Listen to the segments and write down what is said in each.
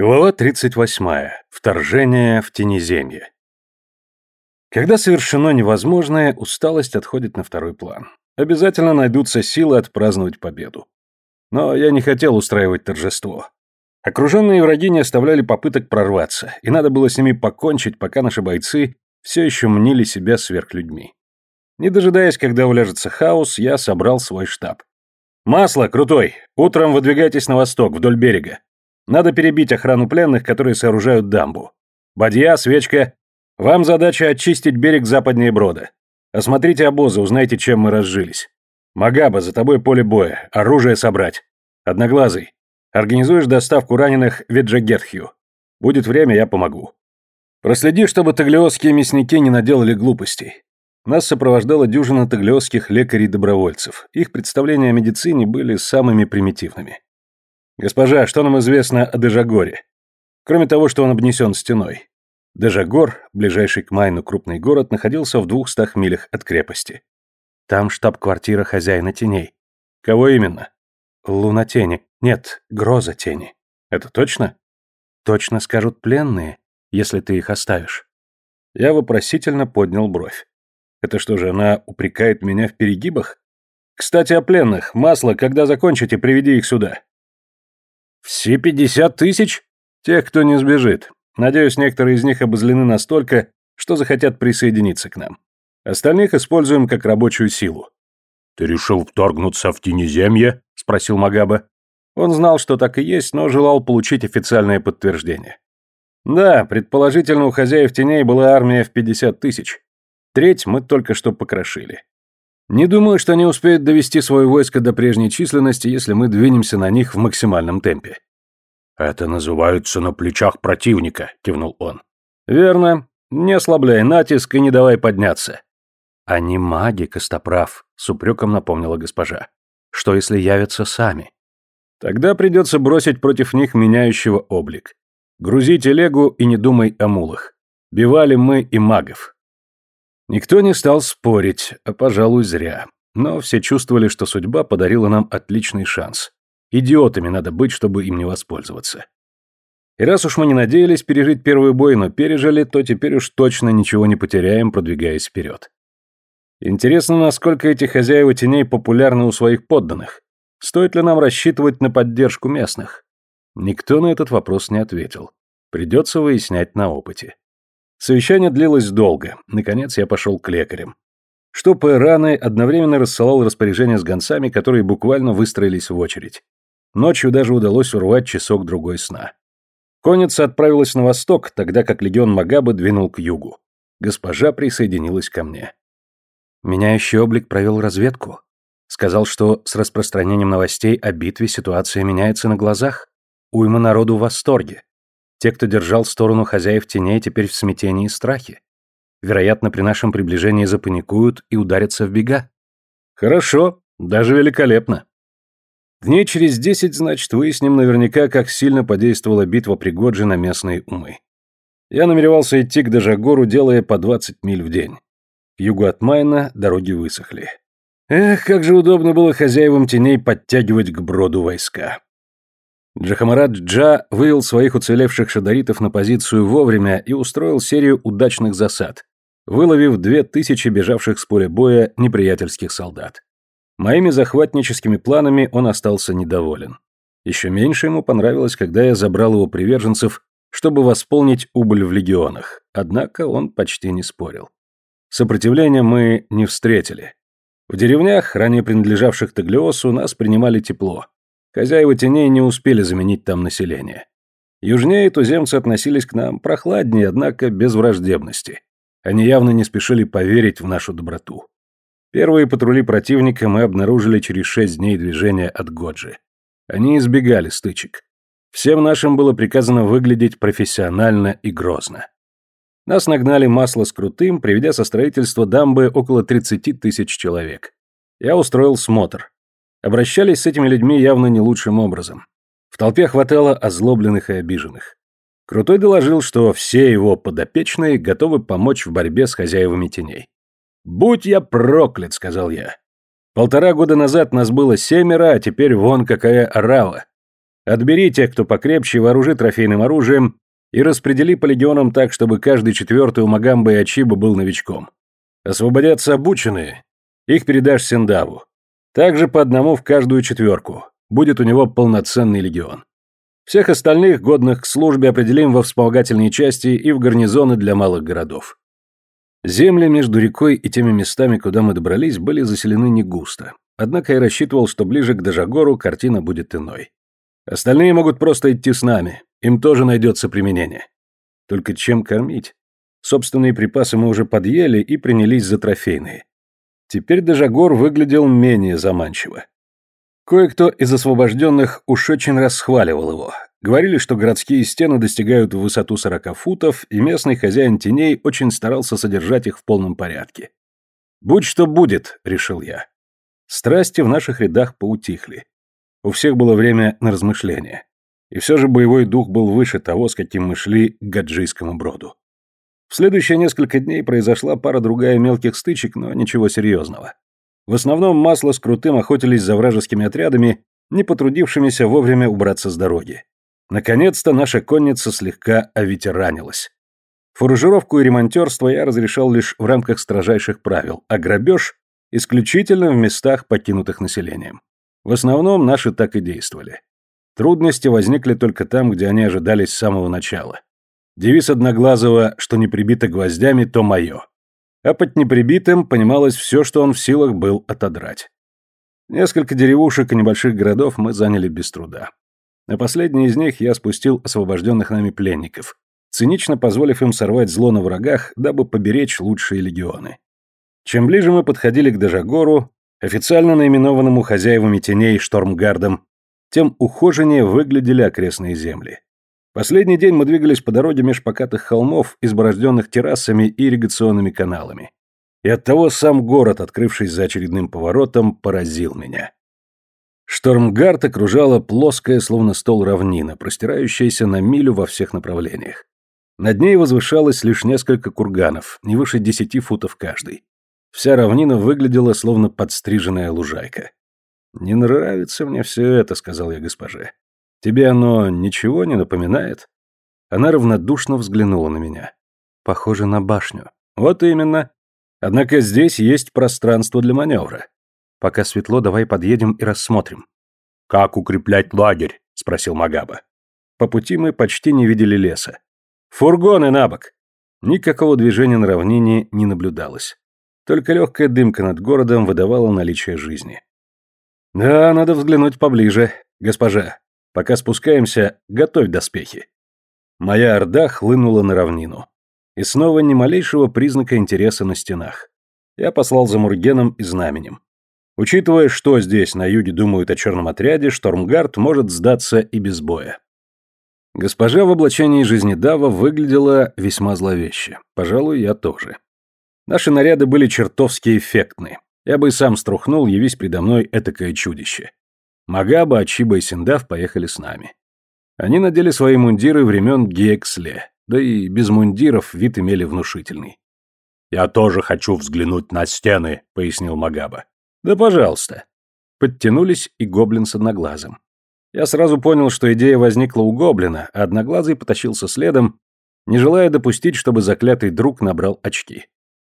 Глава 38. Вторжение в тенеземье. Когда совершено невозможное, усталость отходит на второй план. Обязательно найдутся силы отпраздновать победу. Но я не хотел устраивать торжество. Окруженные враги не оставляли попыток прорваться, и надо было с ними покончить, пока наши бойцы все еще мнили себя сверхлюдьми. Не дожидаясь, когда уляжется хаос, я собрал свой штаб. «Масло, крутой! Утром выдвигайтесь на восток, вдоль берега. Надо перебить охрану пленных, которые сооружают дамбу. Бадья, свечка. Вам задача очистить берег западнее брода. Осмотрите обозы, узнайте, чем мы разжились. Магаба, за тобой поле боя. Оружие собрать. Одноглазый. Организуешь доставку раненых в. Будет время, я помогу. Проследи, чтобы таглиосские мясники не наделали глупостей. Нас сопровождала дюжина таглиосских лекарей-добровольцев. Их представления о медицине были самыми примитивными. «Госпожа, что нам известно о Дежагоре? Кроме того, что он обнесен стеной. Дежагор, ближайший к Майну крупный город, находился в двухстах милях от крепости. Там штаб-квартира хозяина теней. Кого именно? Луна тени. Нет, гроза тени. Это точно? Точно скажут пленные, если ты их оставишь. Я вопросительно поднял бровь. Это что же, она упрекает меня в перегибах? Кстати, о пленных. Масло, когда закончите, приведи их сюда. «Все пятьдесят тысяч?» «Тех, кто не сбежит. Надеюсь, некоторые из них обозлены настолько, что захотят присоединиться к нам. Остальных используем как рабочую силу». «Ты решил вторгнуться в Тенеземье?» — спросил Магаба. Он знал, что так и есть, но желал получить официальное подтверждение. Да, предположительно, у хозяев теней была армия в пятьдесят тысяч. Треть мы только что покрошили. Не думаю, что они успеют довести свое войско до прежней численности, если мы двинемся на них в максимальном темпе. Это называется на плечах противника, кивнул он. Верно. Не ослабляй натиск и не давай подняться. Они маги, Костоправ, с упреком напомнила госпожа. Что если явятся сами? Тогда придется бросить против них меняющего облик. Грузи телегу и не думай о мулах. Бивали мы и магов. Никто не стал спорить, а, пожалуй, зря. Но все чувствовали, что судьба подарила нам отличный шанс. Идиотами надо быть, чтобы им не воспользоваться. И раз уж мы не надеялись пережить первый бой, но пережили, то теперь уж точно ничего не потеряем, продвигаясь вперед. Интересно, насколько эти хозяева теней популярны у своих подданных. Стоит ли нам рассчитывать на поддержку местных? Никто на этот вопрос не ответил. Придется выяснять на опыте. Совещание длилось долго. Наконец я пошел к лекарям. Штопая раны, одновременно рассылал распоряжения с гонцами, которые буквально выстроились в очередь. Ночью даже удалось урвать часок-другой сна. Конница отправилась на восток, тогда как легион Магабы двинул к югу. Госпожа присоединилась ко мне. Меняющий облик провел разведку. Сказал, что с распространением новостей о битве ситуация меняется на глазах. Уйма народу в восторге. Те, кто держал сторону хозяев теней, теперь в смятении и страхе. Вероятно, при нашем приближении запаникуют и ударятся в бега. Хорошо, даже великолепно. Дней через десять, значит, выясним наверняка, как сильно подействовала битва при Годже на местные умы. Я намеревался идти к Дежагору, делая по 20 миль в день. К югу от Майна дороги высохли. Эх, как же удобно было хозяевам теней подтягивать к броду войска. Джахамарат Джа вывел своих уцелевших шадаритов на позицию вовремя и устроил серию удачных засад, выловив две тысячи бежавших с поля боя неприятельских солдат. Моими захватническими планами он остался недоволен. Еще меньше ему понравилось, когда я забрал его приверженцев, чтобы восполнить убыль в легионах, однако он почти не спорил. Сопротивления мы не встретили. В деревнях, ранее принадлежавших Таглиосу, нас принимали тепло. Хозяева теней не успели заменить там население. Южнее туземцы относились к нам прохладнее, однако без враждебности. Они явно не спешили поверить в нашу доброту. Первые патрули противника мы обнаружили через шесть дней движения от Годжи. Они избегали стычек. Всем нашим было приказано выглядеть профессионально и грозно. Нас нагнали масло с крутым, приведя со строительства дамбы около 30 тысяч человек. Я устроил смотр. Обращались с этими людьми явно не лучшим образом. В толпе хватало озлобленных и обиженных. Крутой доложил, что все его подопечные готовы помочь в борьбе с хозяевами теней. «Будь я проклят», — сказал я. «Полтора года назад нас было семеро, а теперь вон какая орава. Отбери тех, кто покрепче, вооружи трофейным оружием и распредели по легионам так, чтобы каждый четвертый у Магамба и Ачиба был новичком. Освободятся обученные, их передашь Синдаву. Также по одному в каждую четверку. Будет у него полноценный легион. Всех остальных, годных к службе, определим во вспомогательные части и в гарнизоны для малых городов. Земли между рекой и теми местами, куда мы добрались, были заселены не густо. Однако я рассчитывал, что ближе к Дажагору картина будет иной. Остальные могут просто идти с нами, им тоже найдется применение. Только чем кормить? Собственные припасы мы уже подъели и принялись за трофейные. Теперь Дежагор выглядел менее заманчиво. Кое-кто из освобожденных уж очень расхваливал его. Говорили, что городские стены достигают в высоту 40 футов, и местный хозяин теней очень старался содержать их в полном порядке. «Будь что будет», — решил я. Страсти в наших рядах поутихли. У всех было время на размышления. И все же боевой дух был выше того, с каким мы шли к Гаджийскому броду. В следующие несколько дней произошла пара-другая мелких стычек, но ничего серьезного. В основном масло с крутым охотились за вражескими отрядами, не потрудившимися вовремя убраться с дороги. Наконец-то наша конница слегка оветеранилась. Фуражировку и ремонтерство я разрешал лишь в рамках строжайших правил, а грабеж – исключительно в местах, покинутых населением. В основном наши так и действовали. Трудности возникли только там, где они ожидались с самого начала. Девиз Одноглазого «что не прибито гвоздями, то мое» а под неприбитым понималось все, что он в силах был отодрать. Несколько деревушек и небольших городов мы заняли без труда. На последний из них я спустил освобожденных нами пленников, цинично позволив им сорвать зло на врагах, дабы поберечь лучшие легионы. Чем ближе мы подходили к Дежагору, официально наименованному хозяевами теней Штормгардом, тем ухоженнее выглядели окрестные земли. Последний день мы двигались по дороге меж покатых холмов, изборожденных террасами и ирригационными каналами. И оттого сам город, открывшись за очередным поворотом, поразил меня. Штормгард окружала плоская, словно стол равнина, простирающаяся на милю во всех направлениях. Над ней возвышалось лишь несколько курганов, не выше десяти футов каждый. Вся равнина выглядела, словно подстриженная лужайка. «Не нравится мне все это», — сказал я госпоже. Тебе оно ничего не напоминает? Она равнодушно взглянула на меня. Похоже на башню. Вот именно. Однако здесь есть пространство для маневра. Пока светло, давай подъедем и рассмотрим. Как укреплять лагерь? спросил Магаба. По пути мы почти не видели леса. Фургоны на бок. Никакого движения на равнине не наблюдалось. Только легкая дымка над городом выдавала наличие жизни. Да, надо взглянуть поближе, госпожа. Пока спускаемся, готовь доспехи. Моя орда хлынула на равнину. И снова ни малейшего признака интереса на стенах. Я послал за Мургеном и знаменем. Учитывая, что здесь на юге думают о черном отряде, Штормгард может сдаться и без боя. Госпожа в облачении жизнедава выглядела весьма зловеще. Пожалуй, я тоже. Наши наряды были чертовски эффектны. Я бы и сам струхнул, явись предо мной этакое чудище. Магаба, Ачиба и Синдав поехали с нами. Они надели свои мундиры времен Гексле, да и без мундиров вид имели внушительный. «Я тоже хочу взглянуть на стены», — пояснил Магаба. «Да пожалуйста». Подтянулись и гоблин с одноглазым. Я сразу понял, что идея возникла у гоблина, а одноглазый потащился следом, не желая допустить, чтобы заклятый друг набрал очки.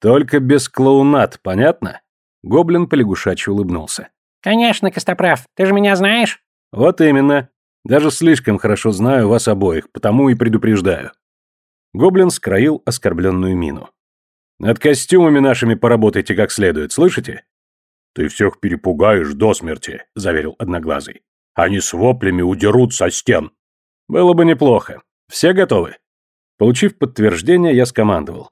«Только без клоунат, понятно?» Гоблин полягушачьи улыбнулся. «Конечно, Костоправ, ты же меня знаешь?» «Вот именно. Даже слишком хорошо знаю вас обоих, потому и предупреждаю». Гоблин скроил оскорбленную мину. «Над костюмами нашими поработайте как следует, слышите?» «Ты всех перепугаешь до смерти», — заверил Одноглазый. «Они с воплями удерут со стен». «Было бы неплохо. Все готовы?» Получив подтверждение, я скомандовал.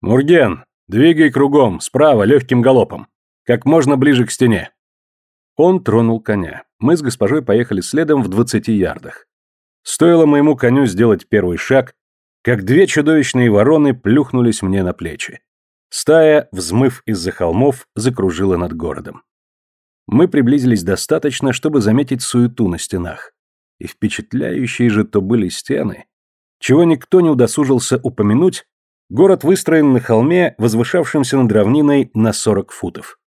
«Мурген, двигай кругом, справа, легким галопом. Как можно ближе к стене. Он тронул коня. Мы с госпожой поехали следом в двадцати ярдах. Стоило моему коню сделать первый шаг, как две чудовищные вороны плюхнулись мне на плечи. Стая, взмыв из-за холмов, закружила над городом. Мы приблизились достаточно, чтобы заметить суету на стенах. И впечатляющие же то были стены. Чего никто не удосужился упомянуть, город выстроен на холме, возвышавшемся над равниной на 40 футов.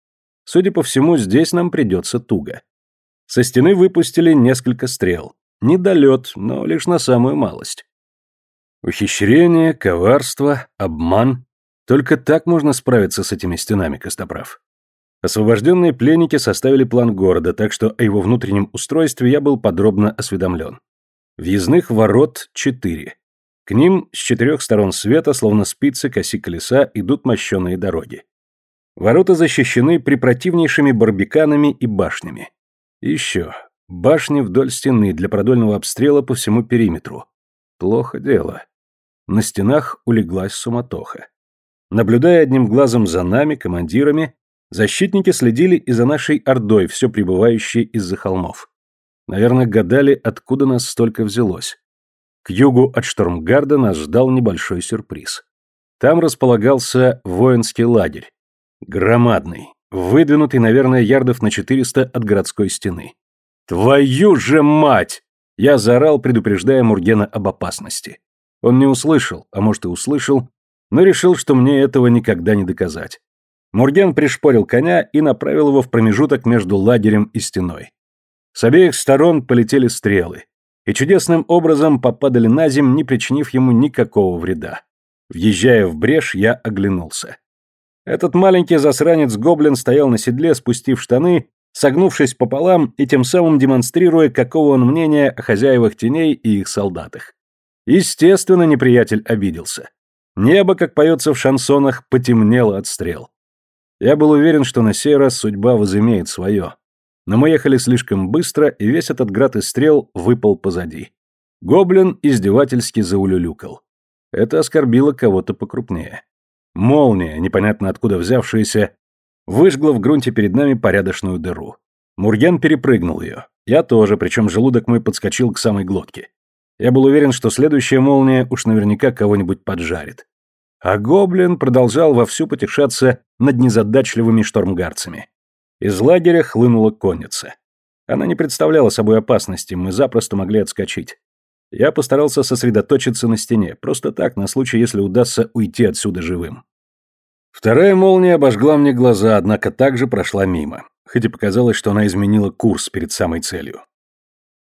Судя по всему, здесь нам придется туго. Со стены выпустили несколько стрел. Недолет, но лишь на самую малость. Ухищрение, коварство, обман. Только так можно справиться с этими стенами, Костоправ. Освобожденные пленники составили план города, так что о его внутреннем устройстве я был подробно осведомлен. Въездных ворот четыре. К ним с четырех сторон света, словно спицы коси колеса, идут мощеные дороги. Ворота защищены препротивнейшими барбиканами и башнями. еще. Башни вдоль стены для продольного обстрела по всему периметру. Плохо дело. На стенах улеглась суматоха. Наблюдая одним глазом за нами, командирами, защитники следили и за нашей ордой, все прибывающей из-за холмов. Наверное, гадали, откуда нас столько взялось. К югу от Штормгарда нас ждал небольшой сюрприз. Там располагался воинский лагерь. Громадный, выдвинутый, наверное, ярдов на 400 от городской стены. «Твою же мать!» Я заорал, предупреждая Мургена об опасности. Он не услышал, а может и услышал, но решил, что мне этого никогда не доказать. Мурген пришпорил коня и направил его в промежуток между лагерем и стеной. С обеих сторон полетели стрелы, и чудесным образом попадали на земь, не причинив ему никакого вреда. Въезжая в брешь, я оглянулся. Этот маленький засранец-гоблин стоял на седле, спустив штаны, согнувшись пополам и тем самым демонстрируя, какого он мнения о хозяевах теней и их солдатах. Естественно, неприятель обиделся. Небо, как поется в шансонах, потемнело от стрел. Я был уверен, что на сей раз судьба возымеет свое. Но мы ехали слишком быстро, и весь этот град из стрел выпал позади. Гоблин издевательски заулюлюкал. Это оскорбило кого-то покрупнее. Молния, непонятно откуда взявшаяся, выжгла в грунте перед нами порядочную дыру. Мурген перепрыгнул ее. Я тоже, причем желудок мой подскочил к самой глотке. Я был уверен, что следующая молния уж наверняка кого-нибудь поджарит. А гоблин продолжал вовсю потешаться над незадачливыми штормгарцами. Из лагеря хлынула конница. Она не представляла собой опасности, мы запросто могли отскочить. Я постарался сосредоточиться на стене, просто так, на случай, если удастся уйти отсюда живым. Вторая молния обожгла мне глаза, однако также прошла мимо, хоть и показалось, что она изменила курс перед самой целью.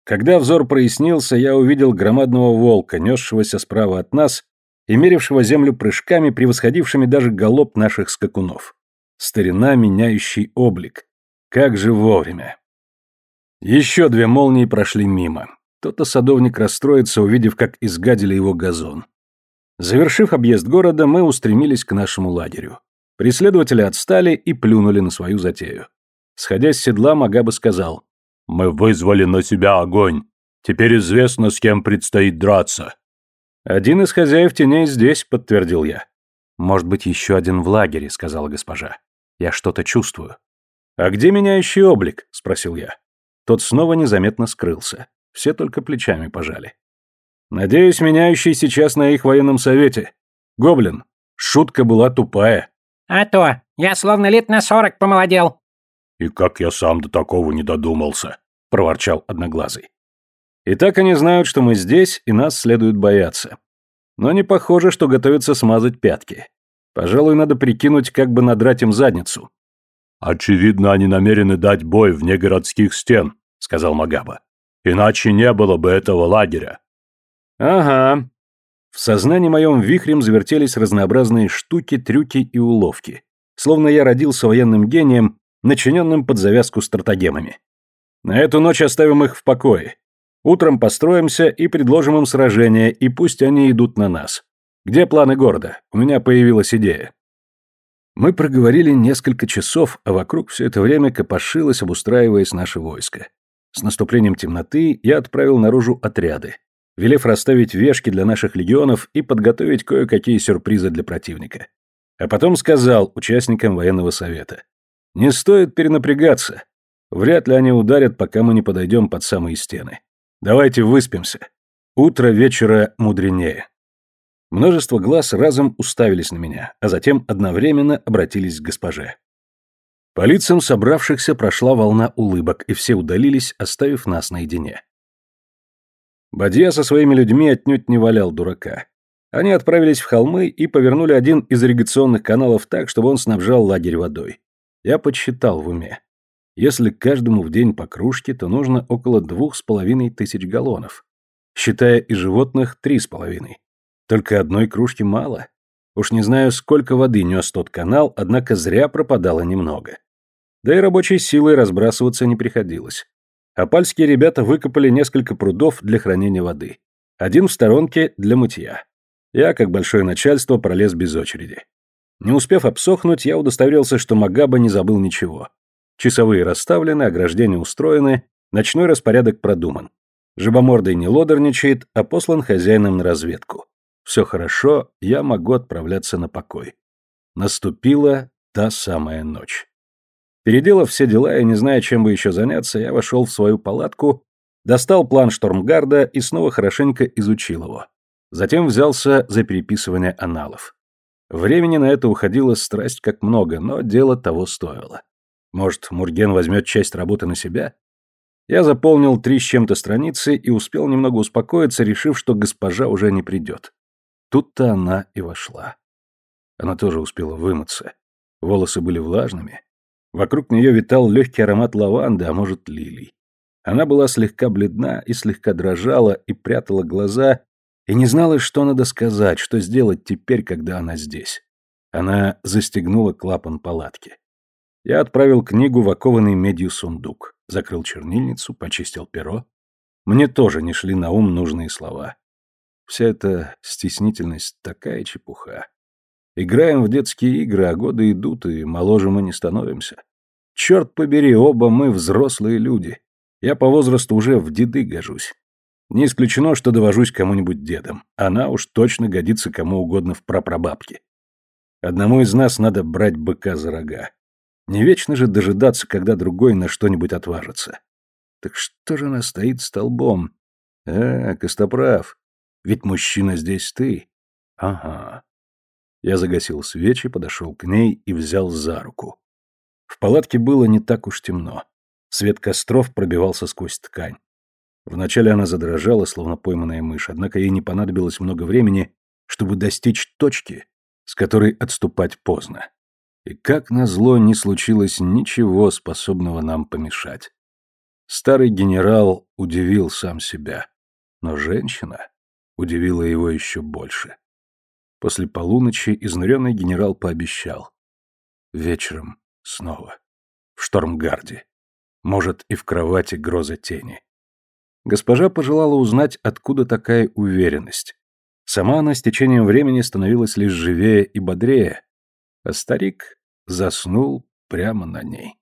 Когда взор прояснился, я увидел громадного волка, несшегося справа от нас и мерившего землю прыжками, превосходившими даже галоп наших скакунов. Старина, меняющий облик. Как же вовремя. Еще две молнии прошли мимо. То-то садовник расстроится, увидев, как изгадили его газон. Завершив объезд города, мы устремились к нашему лагерю. Преследователи отстали и плюнули на свою затею. Сходя с седла, Магаба сказал, мы вызвали на себя огонь. Теперь известно, с кем предстоит драться. Один из хозяев теней здесь, подтвердил я. Может быть, еще один в лагере, сказала госпожа. Я что-то чувствую. А где меняющий облик? спросил я. Тот снова незаметно скрылся. Все только плечами пожали. Надеюсь, меняющий сейчас на их военном совете. Гоблин, шутка была тупая. А то, я словно лет на сорок помолодел. «И как я сам до такого не додумался», — проворчал Одноглазый. «И так они знают, что мы здесь, и нас следует бояться. Но не похоже, что готовятся смазать пятки. Пожалуй, надо прикинуть, как бы надрать им задницу». «Очевидно, они намерены дать бой вне городских стен», — сказал Магаба. «Иначе не было бы этого лагеря». «Ага». В сознании моем вихрем завертелись разнообразные штуки, трюки и уловки. Словно я родился военным гением начиненным под завязку стратагемами. На эту ночь оставим их в покое. Утром построимся и предложим им сражение, и пусть они идут на нас. Где планы города? У меня появилась идея. Мы проговорили несколько часов, а вокруг все это время копошилось, обустраиваясь наше войско. С наступлением темноты я отправил наружу отряды, велев расставить вешки для наших легионов и подготовить кое-какие сюрпризы для противника. А потом сказал участникам военного совета. Не стоит перенапрягаться. Вряд ли они ударят, пока мы не подойдем под самые стены. Давайте выспимся. Утро вечера мудренее. Множество глаз разом уставились на меня, а затем одновременно обратились к госпоже. По лицам собравшихся прошла волна улыбок, и все удалились, оставив нас наедине. Бадья со своими людьми отнюдь не валял дурака. Они отправились в холмы и повернули один из ирригационных каналов так, чтобы он снабжал лагерь водой. Я подсчитал в уме. Если каждому в день по кружке, то нужно около двух с половиной тысяч галлонов. Считая и животных, три с половиной. Только одной кружки мало. Уж не знаю, сколько воды нес тот канал, однако зря пропадало немного. Да и рабочей силой разбрасываться не приходилось. Апальские ребята выкопали несколько прудов для хранения воды. Один в сторонке для мытья. Я, как большое начальство, пролез без очереди. Не успев обсохнуть, я удостоверился, что Магаба не забыл ничего. Часовые расставлены, ограждения устроены, ночной распорядок продуман. Жабомордый не лодорничает, а послан хозяином на разведку. Все хорошо, я могу отправляться на покой. Наступила та самая ночь. Переделав все дела и не зная, чем бы еще заняться, я вошел в свою палатку, достал план Штормгарда и снова хорошенько изучил его. Затем взялся за переписывание аналов. Времени на это уходило страсть как много, но дело того стоило. Может, Мурген возьмет часть работы на себя? Я заполнил три с чем-то страницы и успел немного успокоиться, решив, что госпожа уже не придет. Тут-то она и вошла. Она тоже успела вымыться. Волосы были влажными. Вокруг нее витал легкий аромат лаванды, а может, лилий. Она была слегка бледна и слегка дрожала и прятала глаза, и не знала, что надо сказать, что сделать теперь, когда она здесь. Она застегнула клапан палатки. Я отправил книгу в окованный медью сундук, закрыл чернильницу, почистил перо. Мне тоже не шли на ум нужные слова. Вся эта стеснительность такая чепуха. Играем в детские игры, а годы идут, и моложе мы не становимся. Черт побери, оба мы взрослые люди. Я по возрасту уже в деды гожусь. Не исключено, что довожусь кому-нибудь дедом. Она уж точно годится кому угодно в прапрабабке. Одному из нас надо брать быка за рога. Не вечно же дожидаться, когда другой на что-нибудь отважится. Так что же она стоит столбом? А, Костоправ, ведь мужчина здесь ты. Ага. Я загасил свечи, подошел к ней и взял за руку. В палатке было не так уж темно. Свет костров пробивался сквозь ткань. Вначале она задрожала, словно пойманная мышь, однако ей не понадобилось много времени, чтобы достичь точки, с которой отступать поздно. И как назло не случилось ничего, способного нам помешать. Старый генерал удивил сам себя, но женщина удивила его еще больше. После полуночи изнуренный генерал пообещал. Вечером снова. В Штормгарде. Может, и в кровати гроза тени. Госпожа пожелала узнать, откуда такая уверенность. Сама она с течением времени становилась лишь живее и бодрее, а старик заснул прямо на ней.